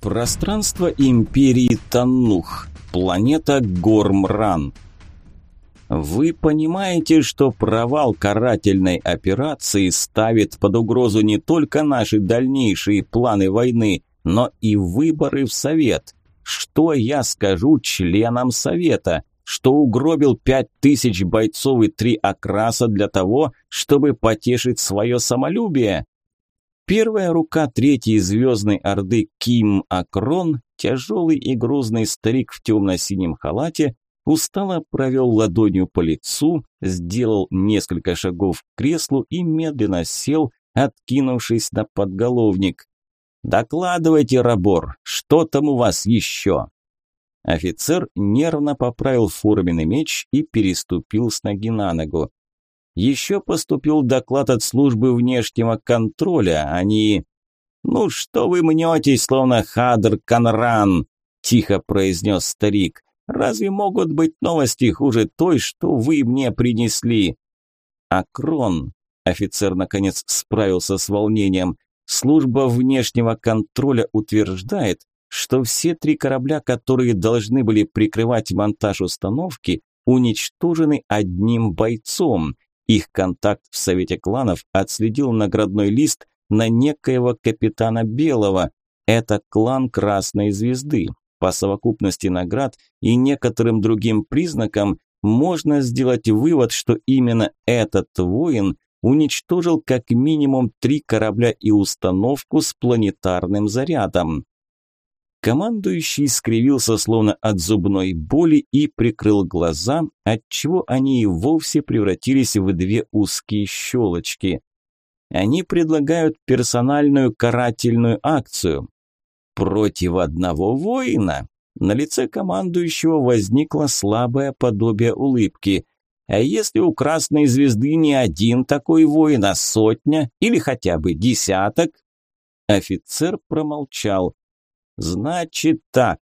Пространство империи Таннух. Планета Гормран. Вы понимаете, что провал карательной операции ставит под угрозу не только наши дальнейшие планы войны, но и выборы в Совет. Что я скажу членам Совета? Что угробил пять тысяч бойцов и три окраса для того, чтобы потешить свое самолюбие? Первая рука третьей звездной орды Ким Акрон, тяжелый и грузный старик в темно-синем халате, устало провел ладонью по лицу, сделал несколько шагов к креслу и медленно сел, откинувшись на подголовник. «Докладывайте, Рабор, что там у вас еще?» Офицер нервно поправил форменный меч и переступил с ноги на ногу. Еще поступил доклад от службы внешнего контроля. Они... «Ну что вы мнетесь, словно Хадр Канран?» – тихо произнес старик. «Разве могут быть новости хуже той, что вы мне принесли?» «Акрон», – офицер наконец справился с волнением, – «служба внешнего контроля утверждает, что все три корабля, которые должны были прикрывать монтаж установки, уничтожены одним бойцом – их контакт в Совете кланов отследил наградной лист на некоего капитана Белого. Это клан Красной Звезды. По совокупности наград и некоторым другим признакам можно сделать вывод, что именно этот воин уничтожил как минимум три корабля и установку с планетарным зарядом. Командующий скривился словно от зубной боли и прикрыл глаза, отчего они и вовсе превратились в две узкие щелочки. Они предлагают персональную карательную акцию. Против одного воина. На лице командующего возникло слабое подобие улыбки. А если у Красной Звезды не один такой воин, а сотня или хотя бы десяток? Офицер промолчал. «Значит так».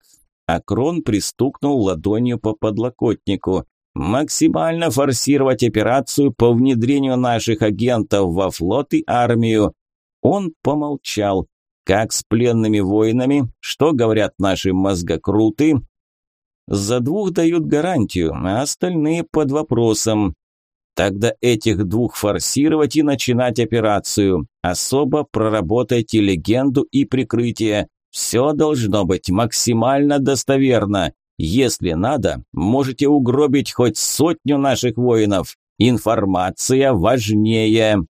Акрон пристукнул ладонью по подлокотнику. «Максимально форсировать операцию по внедрению наших агентов во флот и армию». Он помолчал. «Как с пленными воинами? Что говорят наши мозгокруты?» «За двух дают гарантию, а остальные под вопросом. Тогда этих двух форсировать и начинать операцию. Особо проработайте легенду и прикрытие. Все должно быть максимально достоверно. Если надо, можете угробить хоть сотню наших воинов. Информация важнее.